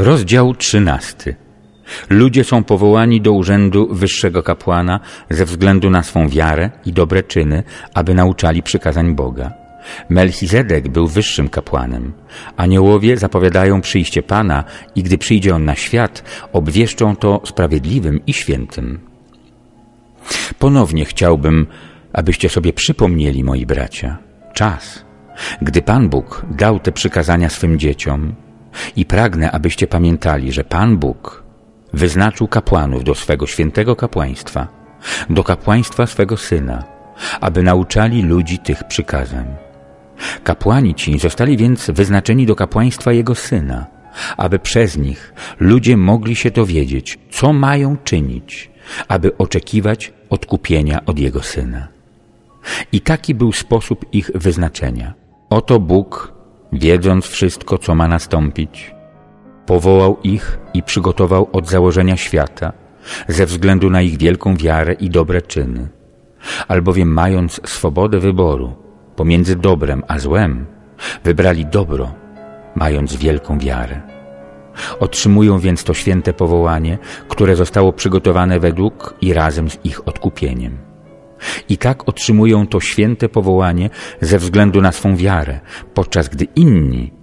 Rozdział trzynasty. Ludzie są powołani do urzędu wyższego kapłana ze względu na swą wiarę i dobre czyny, aby nauczali przykazań Boga. Melchizedek był wyższym kapłanem. Aniołowie zapowiadają przyjście Pana i gdy przyjdzie On na świat, obwieszczą to sprawiedliwym i świętym. Ponownie chciałbym, abyście sobie przypomnieli, moi bracia, czas, gdy Pan Bóg dał te przykazania swym dzieciom i pragnę, abyście pamiętali, że Pan Bóg wyznaczył kapłanów do swego świętego kapłaństwa, do kapłaństwa swego Syna, aby nauczali ludzi tych przykazań. Kapłani ci zostali więc wyznaczeni do kapłaństwa Jego Syna, aby przez nich ludzie mogli się dowiedzieć, co mają czynić, aby oczekiwać odkupienia od Jego Syna. I taki był sposób ich wyznaczenia. Oto Bóg, wiedząc wszystko, co ma nastąpić, powołał ich i przygotował od założenia świata, ze względu na ich wielką wiarę i dobre czyny. Albowiem mając swobodę wyboru pomiędzy dobrem a złem, wybrali dobro, mając wielką wiarę. Otrzymują więc to święte powołanie, które zostało przygotowane według i razem z ich odkupieniem. I tak otrzymują to święte powołanie ze względu na swą wiarę, podczas gdy inni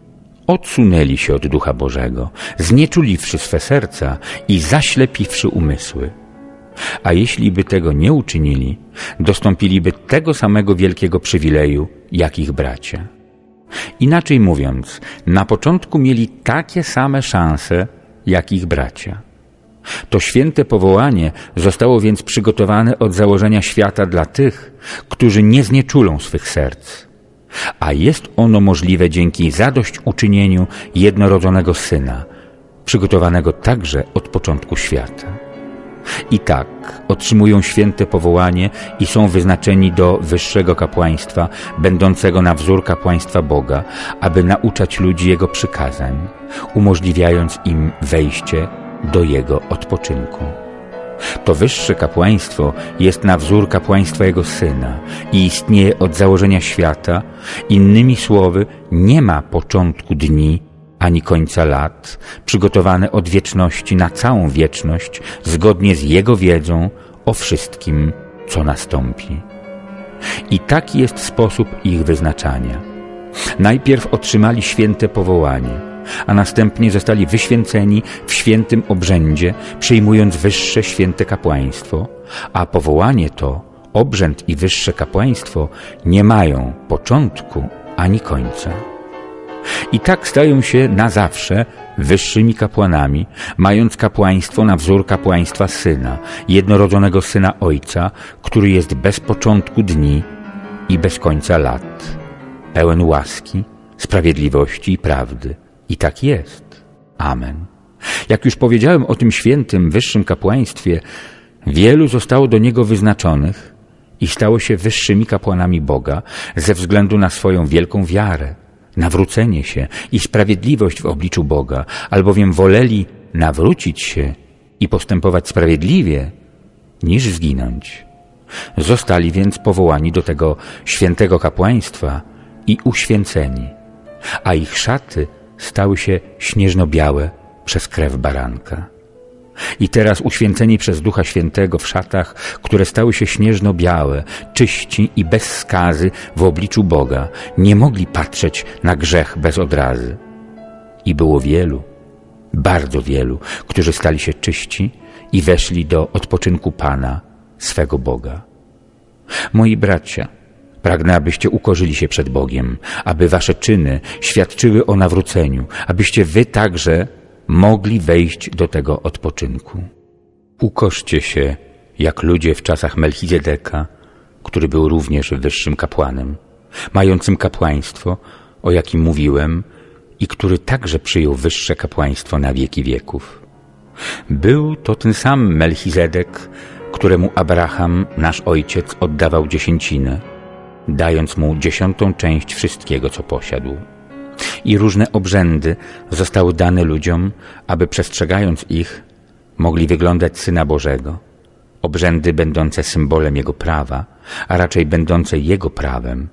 odsunęli się od Ducha Bożego, znieczuliwszy swe serca i zaślepiwszy umysły. A jeśli by tego nie uczynili, dostąpiliby tego samego wielkiego przywileju, jak ich bracia. Inaczej mówiąc, na początku mieli takie same szanse, jak ich bracia. To święte powołanie zostało więc przygotowane od założenia świata dla tych, którzy nie znieczulą swych serc. A jest ono możliwe dzięki zadośćuczynieniu jednorodzonego Syna, przygotowanego także od początku świata. I tak otrzymują święte powołanie i są wyznaczeni do wyższego kapłaństwa, będącego na wzór kapłaństwa Boga, aby nauczać ludzi Jego przykazań, umożliwiając im wejście do Jego odpoczynku. To wyższe kapłaństwo jest na wzór kapłaństwa Jego Syna i istnieje od założenia świata. Innymi słowy, nie ma początku dni ani końca lat, przygotowane od wieczności na całą wieczność, zgodnie z Jego wiedzą o wszystkim, co nastąpi. I taki jest sposób ich wyznaczania. Najpierw otrzymali święte powołanie, a następnie zostali wyświęceni w świętym obrzędzie, przyjmując wyższe święte kapłaństwo, a powołanie to, obrzęd i wyższe kapłaństwo nie mają początku ani końca. I tak stają się na zawsze wyższymi kapłanami, mając kapłaństwo na wzór kapłaństwa Syna, jednorodzonego Syna Ojca, który jest bez początku dni i bez końca lat, pełen łaski, sprawiedliwości i prawdy. I tak jest. Amen. Jak już powiedziałem o tym świętym, wyższym kapłaństwie, wielu zostało do niego wyznaczonych i stało się wyższymi kapłanami Boga ze względu na swoją wielką wiarę, nawrócenie się i sprawiedliwość w obliczu Boga, albowiem woleli nawrócić się i postępować sprawiedliwie, niż zginąć. Zostali więc powołani do tego świętego kapłaństwa i uświęceni, a ich szaty stały się śnieżno-białe przez krew baranka. I teraz uświęceni przez Ducha Świętego w szatach, które stały się śnieżno-białe, czyści i bez skazy w obliczu Boga, nie mogli patrzeć na grzech bez odrazy. I było wielu, bardzo wielu, którzy stali się czyści i weszli do odpoczynku Pana, swego Boga. Moi bracia, Pragnę, abyście ukorzyli się przed Bogiem, aby wasze czyny świadczyły o nawróceniu, abyście wy także mogli wejść do tego odpoczynku. Ukorzcie się, jak ludzie w czasach Melchizedeka, który był również wyższym kapłanem, mającym kapłaństwo, o jakim mówiłem, i który także przyjął wyższe kapłaństwo na wieki wieków. Był to ten sam Melchizedek, któremu Abraham, nasz ojciec, oddawał dziesięcinę dając mu dziesiątą część wszystkiego, co posiadł. I różne obrzędy zostały dane ludziom, aby przestrzegając ich, mogli wyglądać Syna Bożego. Obrzędy będące symbolem Jego prawa, a raczej będące Jego prawem,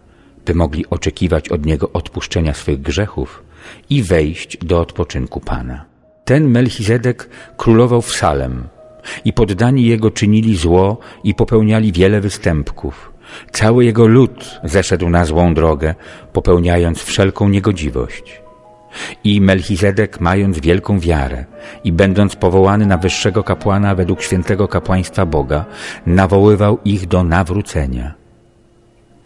by mogli oczekiwać od Niego odpuszczenia swych grzechów i wejść do odpoczynku Pana. Ten Melchizedek królował w Salem i poddani jego czynili zło i popełniali wiele występków. Cały jego lud zeszedł na złą drogę, popełniając wszelką niegodziwość. I Melchizedek, mając wielką wiarę i będąc powołany na wyższego kapłana według świętego kapłaństwa Boga, nawoływał ich do nawrócenia.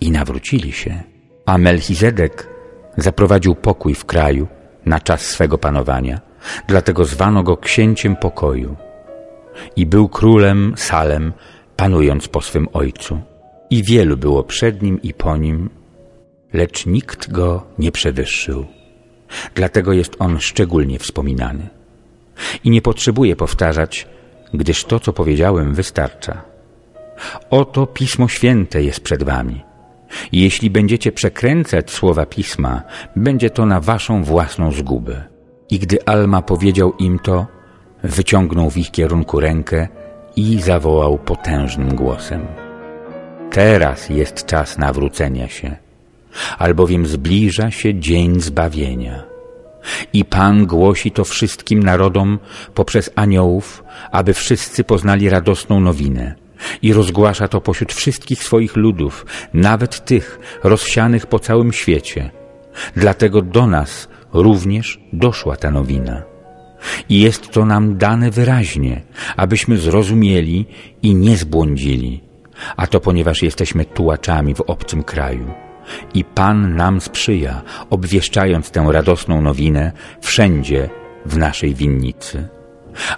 I nawrócili się. A Melchizedek zaprowadził pokój w kraju na czas swego panowania, dlatego zwano go księciem pokoju. I był królem Salem, panując po swym ojcu. I wielu było przed nim i po nim, lecz nikt go nie przewyższył. Dlatego jest on szczególnie wspominany. I nie potrzebuję powtarzać, gdyż to, co powiedziałem, wystarcza. Oto Pismo Święte jest przed wami. Jeśli będziecie przekręcać słowa Pisma, będzie to na waszą własną zgubę. I gdy Alma powiedział im to, wyciągnął w ich kierunku rękę i zawołał potężnym głosem. Teraz jest czas nawrócenia się, albowiem zbliża się dzień zbawienia. I Pan głosi to wszystkim narodom poprzez aniołów, aby wszyscy poznali radosną nowinę. I rozgłasza to pośród wszystkich swoich ludów, nawet tych rozsianych po całym świecie. Dlatego do nas również doszła ta nowina. I jest to nam dane wyraźnie, abyśmy zrozumieli i nie zbłądzili, a to ponieważ jesteśmy tułaczami w obcym kraju. I Pan nam sprzyja, obwieszczając tę radosną nowinę wszędzie w naszej winnicy.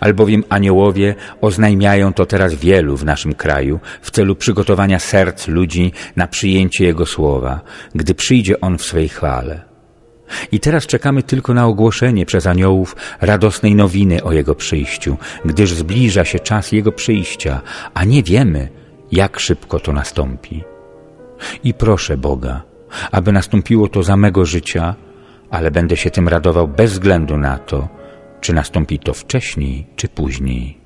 Albowiem aniołowie oznajmiają to teraz wielu w naszym kraju w celu przygotowania serc ludzi na przyjęcie Jego słowa, gdy przyjdzie On w swej chwale. I teraz czekamy tylko na ogłoszenie przez aniołów radosnej nowiny o Jego przyjściu, gdyż zbliża się czas Jego przyjścia, a nie wiemy, jak szybko to nastąpi. I proszę Boga, aby nastąpiło to za mego życia, ale będę się tym radował bez względu na to, czy nastąpi to wcześniej, czy później.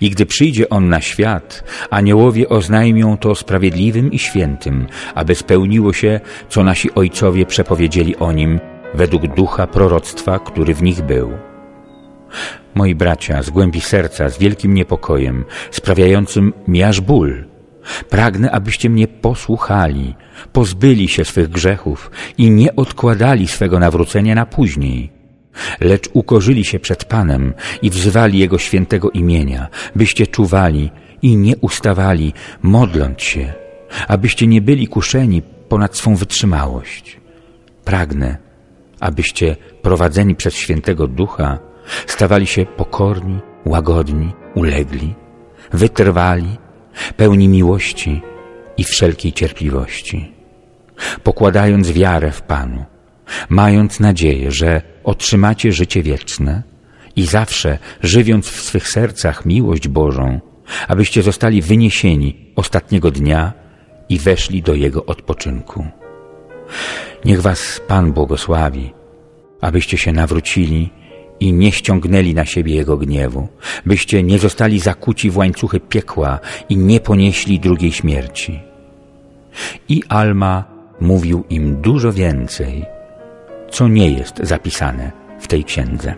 I gdy przyjdzie On na świat, aniołowie oznajmią to sprawiedliwym i świętym, aby spełniło się, co nasi ojcowie przepowiedzieli o Nim według ducha proroctwa, który w nich był. Moi bracia, z głębi serca, z wielkim niepokojem, sprawiającym mi aż ból, pragnę, abyście mnie posłuchali, pozbyli się swych grzechów i nie odkładali swego nawrócenia na później, lecz ukorzyli się przed Panem i wzywali Jego świętego imienia, byście czuwali i nie ustawali, modląc się, abyście nie byli kuszeni ponad swą wytrzymałość. Pragnę, abyście prowadzeni przez świętego Ducha stawali się pokorni, łagodni, ulegli, wytrwali, pełni miłości i wszelkiej cierpliwości, pokładając wiarę w Panu, mając nadzieję, że otrzymacie życie wieczne i zawsze żywiąc w swych sercach miłość Bożą, abyście zostali wyniesieni ostatniego dnia i weszli do Jego odpoczynku. Niech Was Pan błogosławi, abyście się nawrócili i nie ściągnęli na siebie Jego gniewu, byście nie zostali zakuci w łańcuchy piekła i nie ponieśli drugiej śmierci. I Alma mówił im dużo więcej, co nie jest zapisane w tej księdze.